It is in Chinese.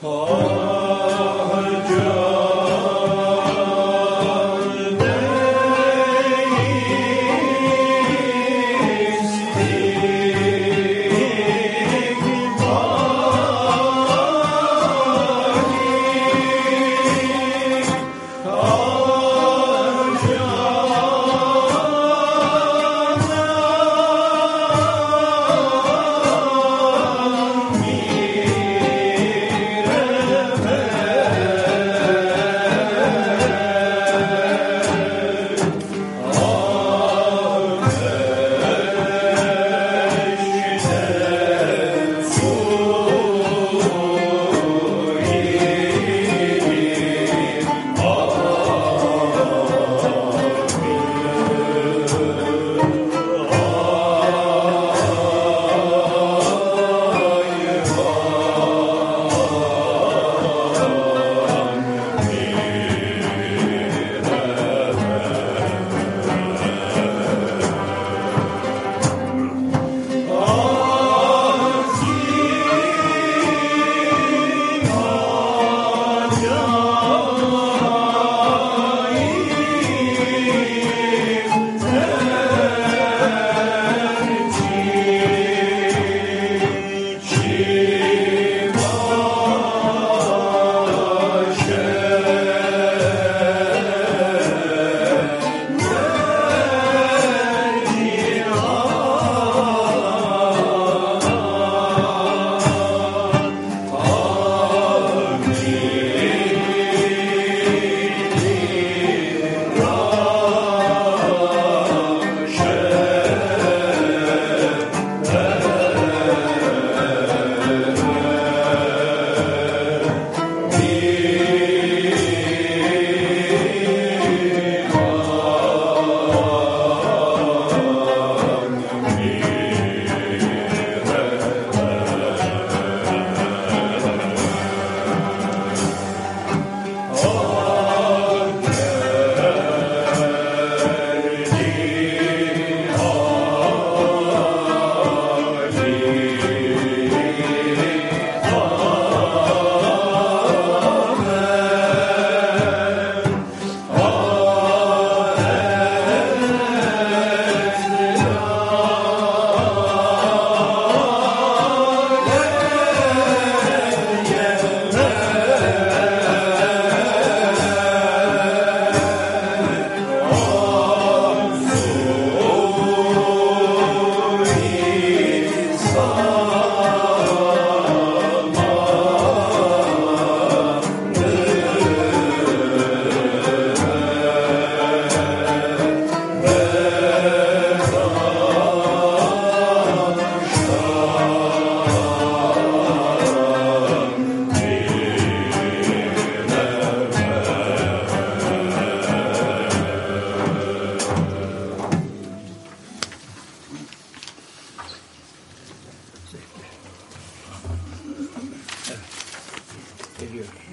Thank Savior.